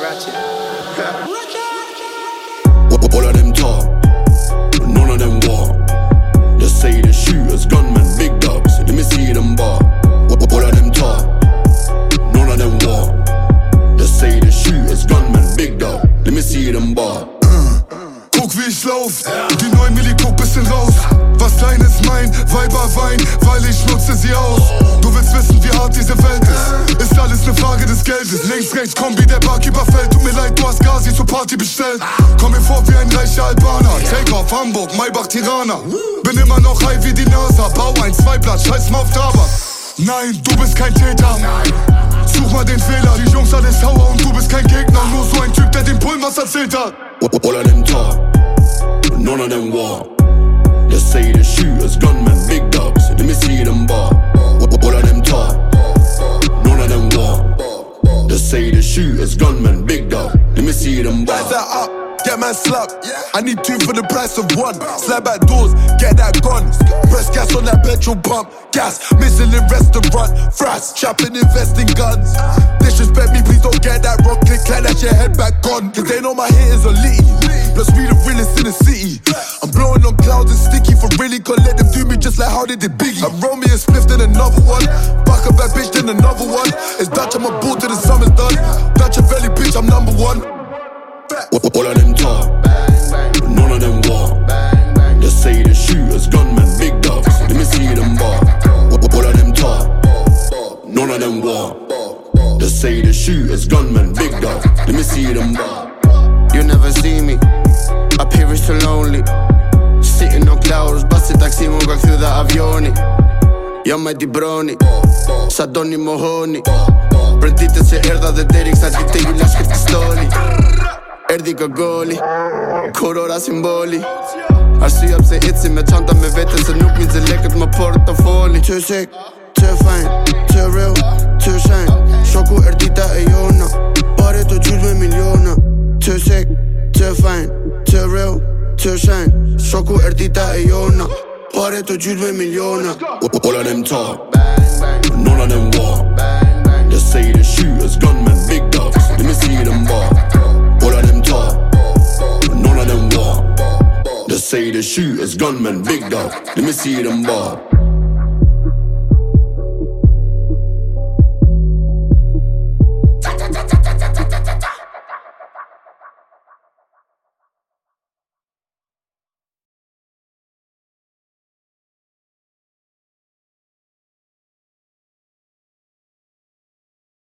ratchet. All of them talk, but none of them walk. They say the shooters, gunmen, big dogs. Let me see them bar. All of them talk, none of them walk. They say the shooters, gunmen, big dog. Let me see them bar. Guck wie ich lauf, die 9 Milli guck bisschen raus. Was dein ist mein, Weiber Wein, weil ich nutze sie aus. Du willst wissen, wie hart diese Welt ist. Ist alles ne Frage des Geldes. Links, rechts, Kombi, der Barkeeper fällt. Tut mir leid, du hast Gazi zur Party bestellt. Komm mir vor wie ein reicher Albaner. Take off, Hamburg, Maybach, Tirana. Bin immer noch high wie die NASA. Bau ein Zweiblatt, scheiß mal auf Tabak. Nein, du bist kein Täter. Such mal den Fehler, die Jungs alles sauer und du bist kein Gegner. Nur so ein Typ, der dem Pullen was erzählt hat. All of them talk, none of them walk. They say the shooters, gunmen, big dogs. Let me see them bar. All of them talk, none of them walk. They say the shooters, gunmen, big dog. Let me see them bar. That up, get man slapped. I need two for the price of one. Slap back doors, get that gun. Press gas on that petrol pump. Gas, missing in restaurant. Frass, chopping, invest in guns. Ah. Disrespect me, please don't get that wrong. Click, clap, that's your head back on. Cause they know my hitters are litty. Plus, we the realest in the city. I'm blowing on clouds and sticky for really. Can't let them do me just like how they did Biggie. I roll me a spliff, then another one. Back a bad bitch, then another one. It's Dutch, I'm a bull till the summer's done. Dutch a belly bitch, I'm number one. All of them talk, none of them walk. They say the shooters, gunmen, big dogs. Let me see them bar. All of them talk, none of them walk. They say the shooters, gunmen, big dogs. Let me see them bar. You never so lonely. Sitting on clouds, basi taksi mund ka këthy dhe avioni. Jo me di broni, sa do një mohoni. Për ditët që erda dhe deri kësa ditë ju lash këtë pistoli. Erdi kë goli, korora simboli. Arsyja pse ici me qanta me vetën se nuk mi zilekët më portofoli Që shek, që fajn, që real, që shajn Shoku erdita e jona, pare të gjysh me miliona. Që shek, që fajn, që real, too shine. Shoku erdita e jona, pare të gjyll miliona. All of them talk, but none of them walk. They say the shooters, gunmen, big dogs. Let me see them. All of them talk, but none of them walk. They say the shooters, gunmen, big dogs. Let me see them bar.